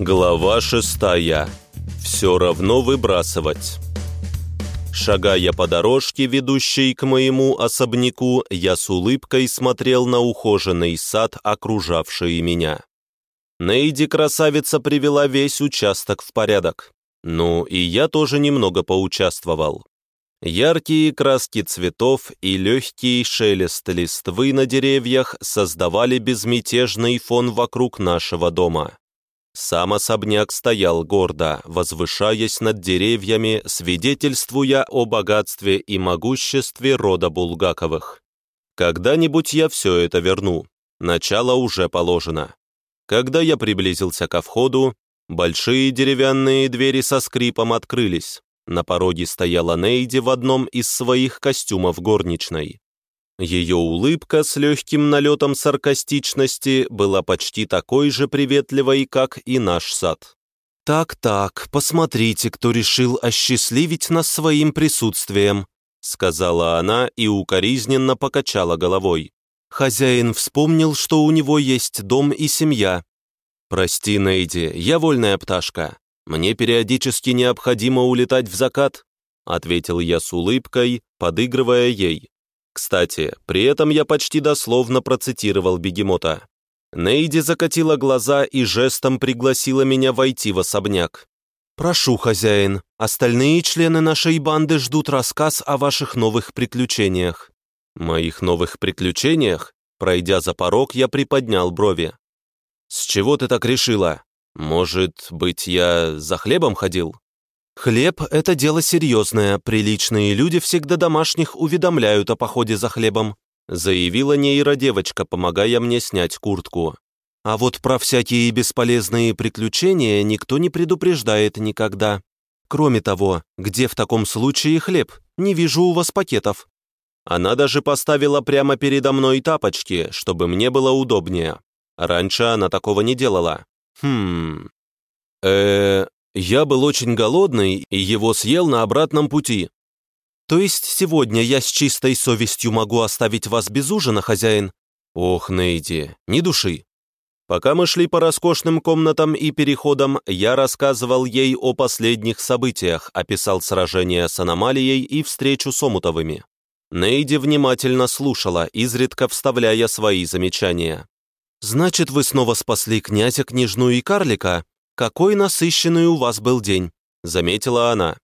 Глава шестая. Все равно выбрасывать. Шагая по дорожке, ведущей к моему особняку, я с улыбкой смотрел на ухоженный сад, окружавший меня. Нейди красавица привела весь участок в порядок. Ну, и я тоже немного поучаствовал. Яркие краски цветов и легкий шелест листвы на деревьях создавали безмятежный фон вокруг нашего дома. Сам особняк стоял гордо, возвышаясь над деревьями, свидетельствуя о богатстве и могуществе рода Булгаковых. Когда-нибудь я все это верну. Начало уже положено. Когда я приблизился ко входу, большие деревянные двери со скрипом открылись. На пороге стояла Нейди в одном из своих костюмов горничной. Ее улыбка с легким налетом саркастичности была почти такой же приветливой, как и наш сад. «Так-так, посмотрите, кто решил осчастливить нас своим присутствием», сказала она и укоризненно покачала головой. Хозяин вспомнил, что у него есть дом и семья. «Прости, Нейди, я вольная пташка. Мне периодически необходимо улетать в закат», ответил я с улыбкой, подыгрывая ей. Кстати, при этом я почти дословно процитировал бегемота. Нейди закатила глаза и жестом пригласила меня войти в особняк. «Прошу, хозяин, остальные члены нашей банды ждут рассказ о ваших новых приключениях». «Моих новых приключениях?» Пройдя за порог, я приподнял брови. «С чего ты так решила? Может быть, я за хлебом ходил?» «Хлеб — это дело серьезное, приличные люди всегда домашних уведомляют о походе за хлебом», заявила нейродевочка, помогая мне снять куртку. «А вот про всякие бесполезные приключения никто не предупреждает никогда. Кроме того, где в таком случае хлеб? Не вижу у вас пакетов». Она даже поставила прямо передо мной тапочки, чтобы мне было удобнее. Раньше она такого не делала. Хм... э я был очень голодный и его съел на обратном пути. То есть сегодня я с чистой совестью могу оставить вас без ужина, хозяин? Ох, Нейди, не души. Пока мы шли по роскошным комнатам и переходам, я рассказывал ей о последних событиях, описал сражение с аномалией и встречу с Омутовыми. Нейди внимательно слушала, изредка вставляя свои замечания. «Значит, вы снова спасли князя, княжну и карлика? «Какой насыщенный у вас был день», — заметила она.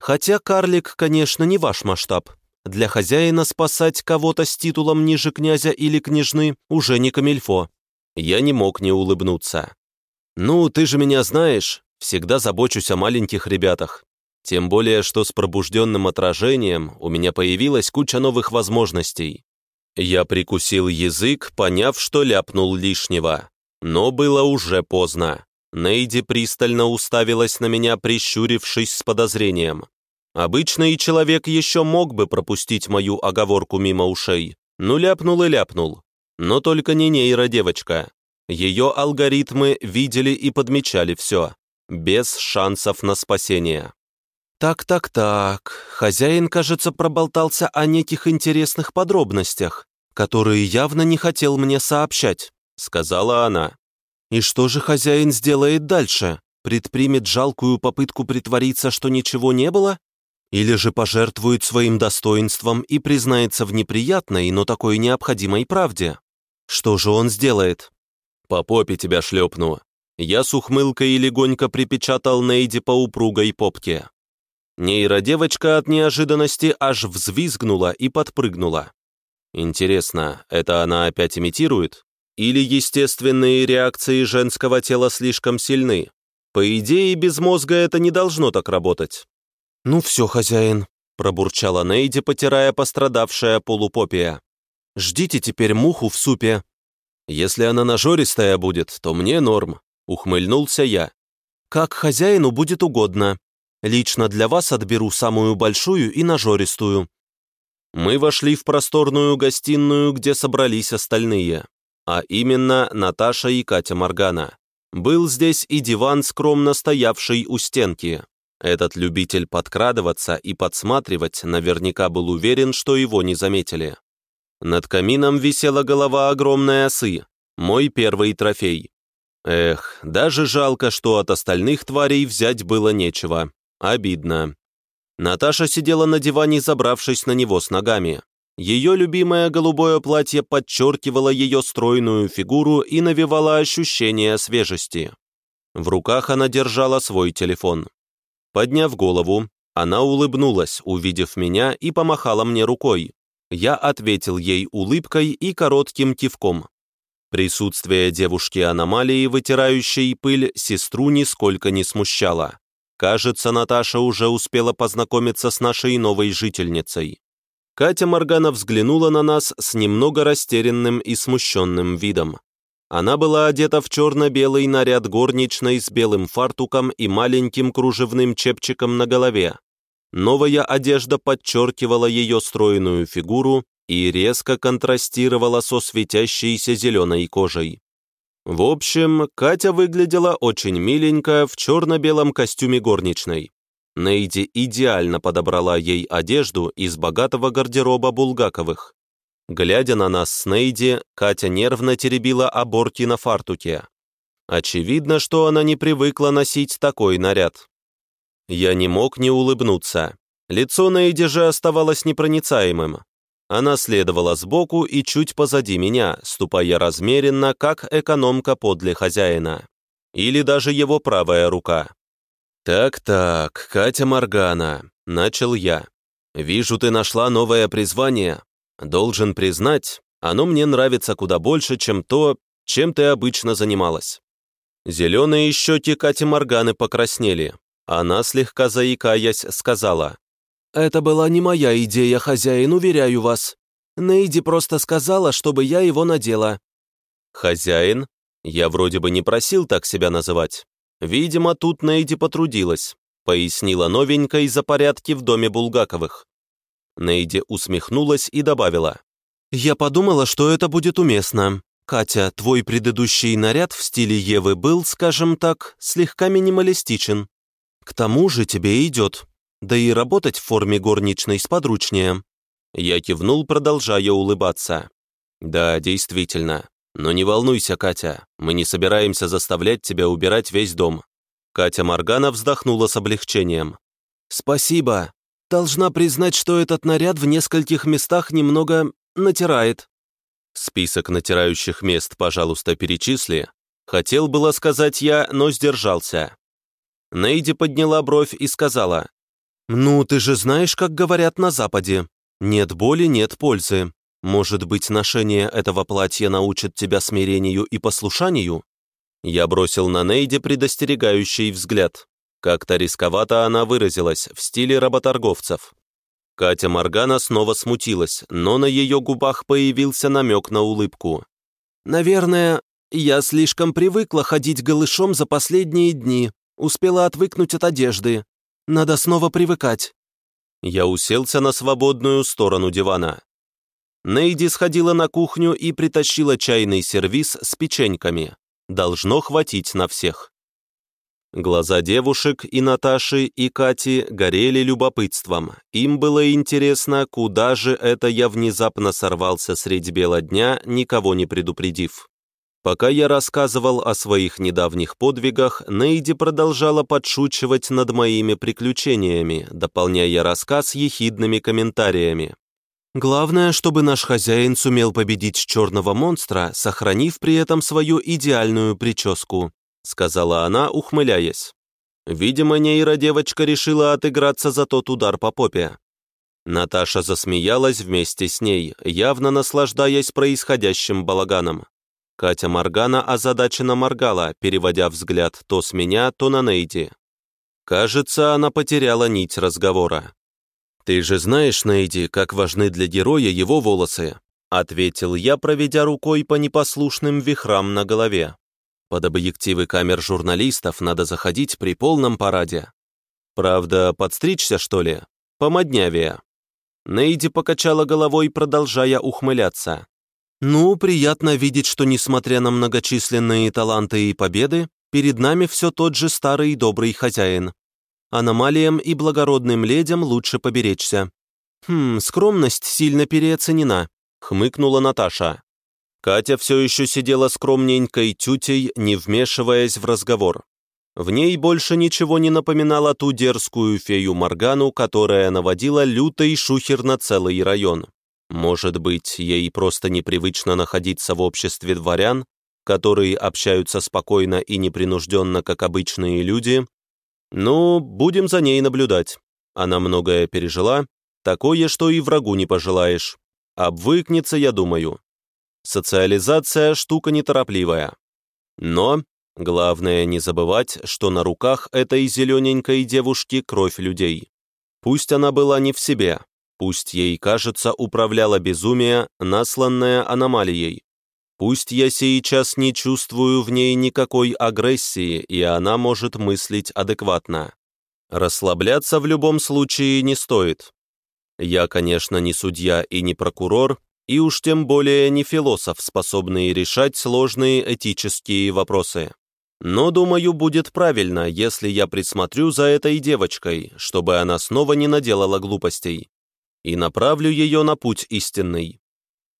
«Хотя карлик, конечно, не ваш масштаб. Для хозяина спасать кого-то с титулом ниже князя или княжны уже не камильфо». Я не мог не улыбнуться. «Ну, ты же меня знаешь, всегда забочусь о маленьких ребятах. Тем более, что с пробужденным отражением у меня появилась куча новых возможностей». Я прикусил язык, поняв, что ляпнул лишнего. Но было уже поздно. Нейди пристально уставилась на меня, прищурившись с подозрением. Обычный человек еще мог бы пропустить мою оговорку мимо ушей. Ну, ляпнул и ляпнул. Но только не нейродевочка. Ее алгоритмы видели и подмечали все. Без шансов на спасение. «Так-так-так, хозяин, кажется, проболтался о неких интересных подробностях, которые явно не хотел мне сообщать», — сказала она. И что же хозяин сделает дальше? Предпримет жалкую попытку притвориться, что ничего не было? Или же пожертвует своим достоинством и признается в неприятной, но такой необходимой правде? Что же он сделает? «По попе тебя шлепну». Я с ухмылкой легонько припечатал Нейди по упругой попке. Нейродевочка от неожиданности аж взвизгнула и подпрыгнула. Интересно, это она опять имитирует? Или естественные реакции женского тела слишком сильны? По идее, без мозга это не должно так работать. «Ну все, хозяин», — пробурчала Нейди, потирая пострадавшая полупопия. «Ждите теперь муху в супе». «Если она нажористая будет, то мне норм», — ухмыльнулся я. «Как хозяину будет угодно. Лично для вас отберу самую большую и нажористую». Мы вошли в просторную гостиную, где собрались остальные а именно Наташа и Катя Моргана. Был здесь и диван, скромно стоявший у стенки. Этот любитель подкрадываться и подсматривать наверняка был уверен, что его не заметили. Над камином висела голова огромной осы, мой первый трофей. Эх, даже жалко, что от остальных тварей взять было нечего. Обидно. Наташа сидела на диване, забравшись на него с ногами. Ее любимое голубое платье подчеркивало ее стройную фигуру и навевало ощущение свежести. В руках она держала свой телефон. Подняв голову, она улыбнулась, увидев меня, и помахала мне рукой. Я ответил ей улыбкой и коротким кивком. Присутствие девушки-аномалии, вытирающей пыль, сестру нисколько не смущало. Кажется, Наташа уже успела познакомиться с нашей новой жительницей. Катя Моргана взглянула на нас с немного растерянным и смущенным видом. Она была одета в черно-белый наряд горничной с белым фартуком и маленьким кружевным чепчиком на голове. Новая одежда подчеркивала ее стройную фигуру и резко контрастировала со светящейся зеленой кожей. В общем, Катя выглядела очень миленько в черно-белом костюме горничной. Нейди идеально подобрала ей одежду из богатого гардероба Булгаковых. Глядя на нас с Нейди, Катя нервно теребила оборки на фартуке. Очевидно, что она не привыкла носить такой наряд. Я не мог не улыбнуться. Лицо Нейди же оставалось непроницаемым. Она следовала сбоку и чуть позади меня, ступая размеренно, как экономка подле хозяина. Или даже его правая рука. «Так-так, Катя Моргана», — начал я. «Вижу, ты нашла новое призвание. Должен признать, оно мне нравится куда больше, чем то, чем ты обычно занималась». Зеленые щеки Кати Морганы покраснели. Она, слегка заикаясь, сказала. «Это была не моя идея, хозяин, уверяю вас. Нейди просто сказала, чтобы я его надела». «Хозяин? Я вроде бы не просил так себя называть. Видимо, тут Нейди потрудилась, пояснила новенькая из-за порядки в доме Булгаковых. Нейди усмехнулась и добавила. «Я подумала, что это будет уместно. Катя, твой предыдущий наряд в стиле Евы был, скажем так, слегка минималистичен. К тому же тебе идет. Да и работать в форме горничной сподручнее». Я кивнул, продолжая улыбаться. «Да, действительно. «Но не волнуйся, Катя, мы не собираемся заставлять тебя убирать весь дом». Катя Моргана вздохнула с облегчением. «Спасибо. Должна признать, что этот наряд в нескольких местах немного натирает». «Список натирающих мест, пожалуйста, перечисли». Хотел было сказать я, но сдержался. Нейди подняла бровь и сказала. «Ну, ты же знаешь, как говорят на Западе. Нет боли, нет пользы. Может быть, ношение этого платья научит тебя смирению и послушанию?» Я бросил на Нейде предостерегающий взгляд. Как-то рисковато она выразилась, в стиле работорговцев. Катя Моргана снова смутилась, но на ее губах появился намек на улыбку. «Наверное, я слишком привыкла ходить голышом за последние дни, успела отвыкнуть от одежды. Надо снова привыкать». Я уселся на свободную сторону дивана. Нейди сходила на кухню и притащила чайный сервиз с печеньками. Должно хватить на всех. Глаза девушек и Наташи, и Кати горели любопытством. Им было интересно, куда же это я внезапно сорвался средь бела дня, никого не предупредив. Пока я рассказывал о своих недавних подвигах, Нейди продолжала подшучивать над моими приключениями, дополняя рассказ ехидными комментариями. Главное, чтобы наш хозяин сумел победить черного монстра, сохранив при этом свою идеальную прическу», сказала она, ухмыляясь. Видимо, нейродевочка решила отыграться за тот удар по попе. Наташа засмеялась вместе с ней, явно наслаждаясь происходящим балаганом. Катя Моргана озадаченно моргала, переводя взгляд то с меня, то на Нейди. Кажется, она потеряла нить разговора. «Ты же знаешь, Нейди, как важны для героя его волосы», ответил я, проведя рукой по непослушным вихрам на голове. Под объективы камер журналистов надо заходить при полном параде. Правда, подстричься, что ли? Помоднявее. Нейди покачала головой, продолжая ухмыляться. «Ну, приятно видеть, что, несмотря на многочисленные таланты и победы, перед нами все тот же старый добрый хозяин. Аномалиям и благородным ледям лучше поберечься. Хм, скромность сильно переоценена, хмыкнула Наташа. Катя все еще сидела скромненькой тютей, не вмешиваясь в разговор. В ней больше ничего не напоминало ту дерзкую фею Моргану, которая наводила лютый шухер на целый район. Может быть, ей просто непривычно находиться в обществе дворян, которые общаются спокойно и непринужденно, как обычные люди? Ну, будем за ней наблюдать. Она многое пережила, такое, что и врагу не пожелаешь. Обвыкнется, я думаю. Социализация – штука неторопливая. Но Главное не забывать, что на руках этой зелененькой девушки кровь людей. Пусть она была не в себе, пусть ей, кажется, управляло безумие, насланное аномалией. Пусть я сейчас не чувствую в ней никакой агрессии, и она может мыслить адекватно. Расслабляться в любом случае не стоит. Я, конечно, не судья и не прокурор, и уж тем более не философ, способный решать сложные этические вопросы. Но, думаю, будет правильно, если я присмотрю за этой девочкой, чтобы она снова не наделала глупостей, и направлю ее на путь истинный.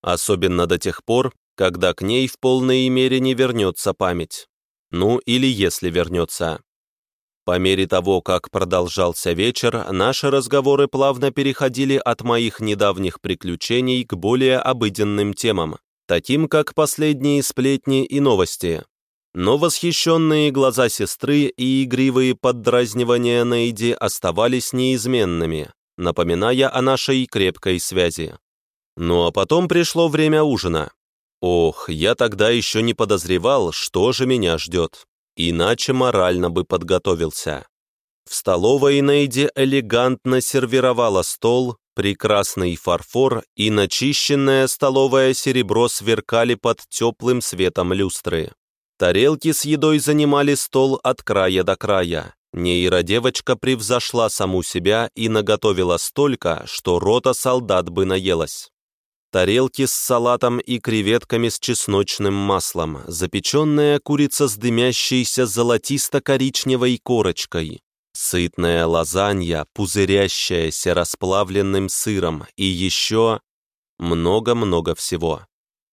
Особенно до тех пор, когда к ней в полной мере не вернется память. Ну, или если вернется. По мере того, как продолжался вечер, наши разговоры плавно переходили от моих недавних приключений к более обыденным темам, таким как последние сплетни и новости, но восхищенные глаза сестры и игривые поддразнивания Нейди оставались неизменными, напоминая о нашей крепкой связи. Ну а потом пришло время ужина. Ох, я тогда еще не подозревал, что же меня ждет. Иначе морально бы подготовился. В столовой Нейди элегантно сервировала стол, прекрасный фарфор и начищенное столовое серебро сверкали под теплым светом люстры. Тарелки с едой занимали стол от края до края. Нейродевочка превзошла саму себя и наготовила столько, что рота солдат бы наелась. Тарелки с салатом и креветками с чесночным маслом, запеченная курица с дымящейся золотисто-коричневой корочкой, сытная лазанья, пузырящаяся расплавленным сыром и еще много-много всего.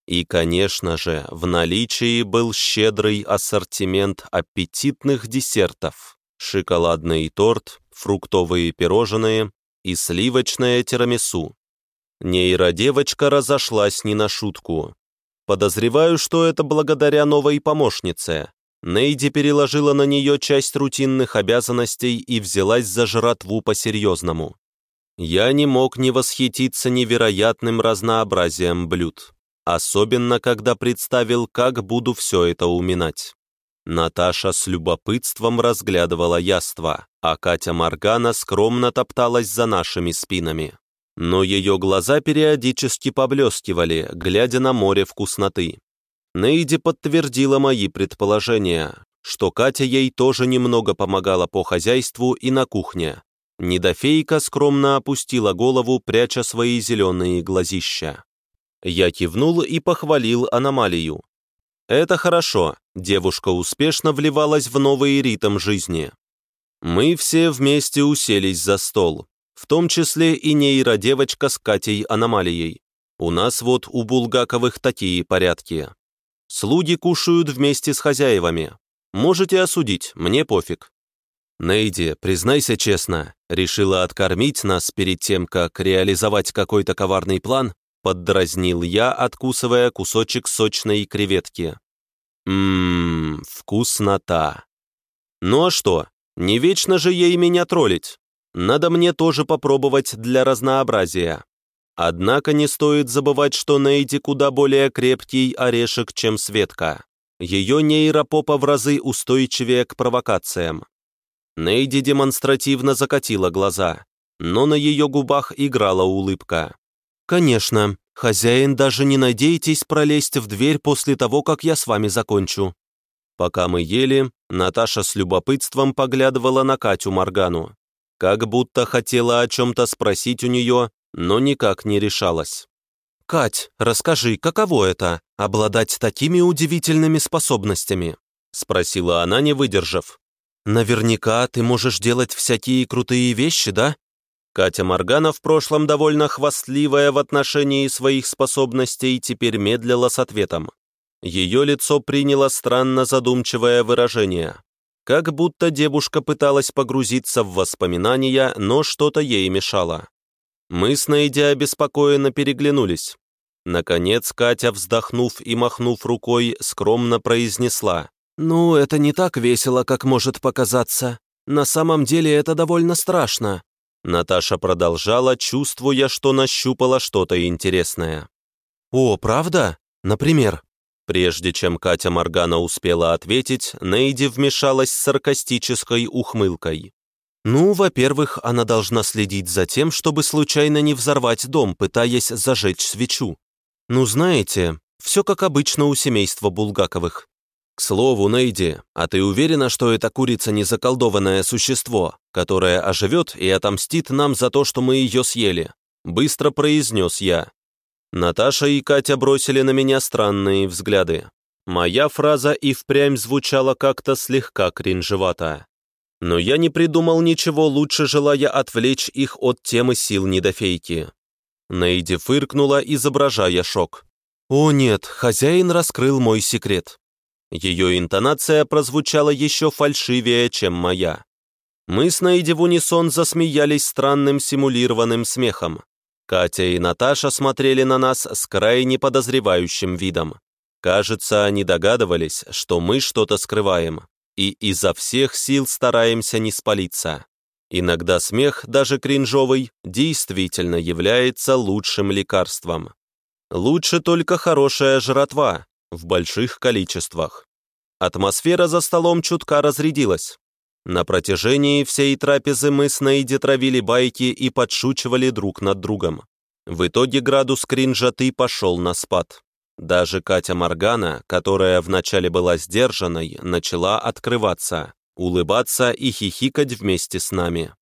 И, конечно же, в наличии был щедрый ассортимент аппетитных десертов, шоколадный торт, фруктовые пирожные и сливочное тирамису. Нейродевочка разошлась не на шутку. Подозреваю, что это благодаря новой помощнице. Нейди переложила на нее часть рутинных обязанностей и взялась за жратву по-серьезному. Я не мог не восхититься невероятным разнообразием блюд особенно когда представил, как буду все это уминать. Наташа с любопытством разглядывала яство, а Катя Моргана скромно топталась за нашими спинами. Но ее глаза периодически поблескивали, глядя на море вкусноты. Нейди подтвердила мои предположения, что Катя ей тоже немного помогала по хозяйству и на кухне. Недофейка скромно опустила голову, пряча свои зеленые глазища. Я кивнул и похвалил аномалию. Это хорошо, девушка успешно вливалась в новый ритм жизни. Мы все вместе уселись за стол, в том числе и нейродевочка с Катей аномалией. У нас вот у Булгаковых такие порядки. Слуги кушают вместе с хозяевами. Можете осудить, мне пофиг. Нейди, признайся честно, решила откормить нас перед тем, как реализовать какой-то коварный план? Поддразнил я, откусывая кусочек сочной креветки. Ммм, вкуснота. Ну а что, не вечно же ей меня троллить. Надо мне тоже попробовать для разнообразия. Однако не стоит забывать, что Нейди куда более крепкий орешек, чем Светка. Ее нейропопа в разы устойчивее к провокациям. Нейди демонстративно закатила глаза, но на ее губах играла улыбка. «Конечно. Хозяин, даже не надейтесь пролезть в дверь после того, как я с вами закончу». Пока мы ели, Наташа с любопытством поглядывала на Катю Моргану. Как будто хотела о чем-то спросить у нее, но никак не решалась. «Кать, расскажи, каково это — обладать такими удивительными способностями?» — спросила она, не выдержав. «Наверняка ты можешь делать всякие крутые вещи, да?» Катя Моргана, в прошлом довольно хвастливая в отношении своих способностей, теперь медлила с ответом. Ее лицо приняло странно задумчивое выражение. Как будто девушка пыталась погрузиться в воспоминания, но что-то ей мешало. Мы с Нейди обеспокоенно переглянулись. Наконец Катя, вздохнув и махнув рукой, скромно произнесла. «Ну, это не так весело, как может показаться. На самом деле это довольно страшно». Наташа продолжала, чувствуя, что нащупала что-то интересное. «О, правда? Например?» Прежде чем Катя Моргана успела ответить, Нейди вмешалась с саркастической ухмылкой. «Ну, во-первых, она должна следить за тем, чтобы случайно не взорвать дом, пытаясь зажечь свечу. «Ну, знаете, все как обычно у семейства Булгаковых. К слову, Нейди, а ты уверена, что эта курица не заколдованное существо, которое оживет и отомстит нам за то, что мы ее съели?» Быстро произнес я. Наташа и Катя бросили на меня странные взгляды. Моя фраза и впрямь звучала как-то слегка кринжевато. Но я не придумал ничего лучше, желая отвлечь их от темы сил недофейки. Нейди фыркнула, изображая шок. «О нет, хозяин раскрыл мой секрет». Ее интонация прозвучала еще фальшивее, чем моя. Мы с Нейди в унисон засмеялись странным симулированным смехом. Катя и Наташа смотрели на нас с крайне подозревающим видом. Кажется, они догадывались, что мы что-то скрываем, и изо всех сил стараемся не спалиться. Иногда смех, даже кринжовый, действительно является лучшим лекарством. Лучше только хорошая жратва, в больших количествах. Атмосфера за столом чутка разрядилась. На протяжении всей трапезы мы с Нейди травили байки и подшучивали друг над другом. В итоге градус кринжаты пошел на спад. Даже Катя Моргана, которая вначале была сдержанной, начала открываться улыбаться и хихикать вместе с нами.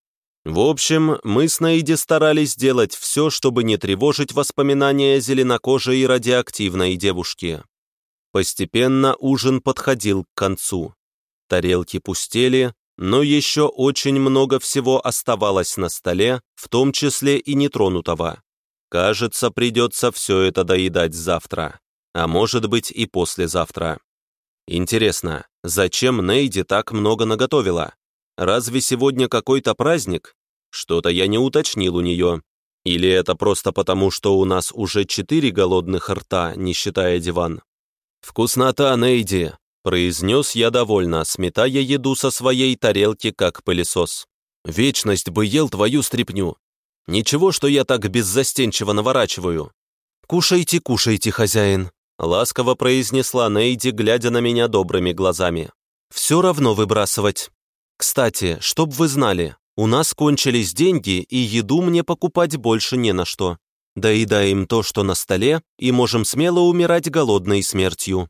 В общем, мы с Наиди старались сделать все, чтобы не тревожить воспоминания зеленокожей и радиоактивной девушки. Постепенно ужин подходил к концу. Тарелки пустели, но еще очень много всего оставалось на столе, в том числе и нетронутого. Кажется, придется все это доедать завтра, а может быть и послезавтра. Интересно, зачем Нейди так много наготовила? Разве сегодня какой-то праздник? Что-то я не уточнил у нее. Или это просто потому, что у нас уже четыре голодных рта, не считая диван? «Вкуснота, Нейди!» — произнес я довольно, сметая еду со своей тарелки, как пылесос. «Вечность бы ел твою стряпню. Ничего, что я так беззастенчиво наворачиваю». «Кушайте, кушайте, хозяин», Ласково произнесла Нейди, глядя на меня добрыми глазами. «Все равно выбрасывать. Кстати, чтоб вы знали, у нас кончились деньги, и еду мне покупать больше не на что. Доедаем то, что на столе, и можем смело умирать голодной смертью».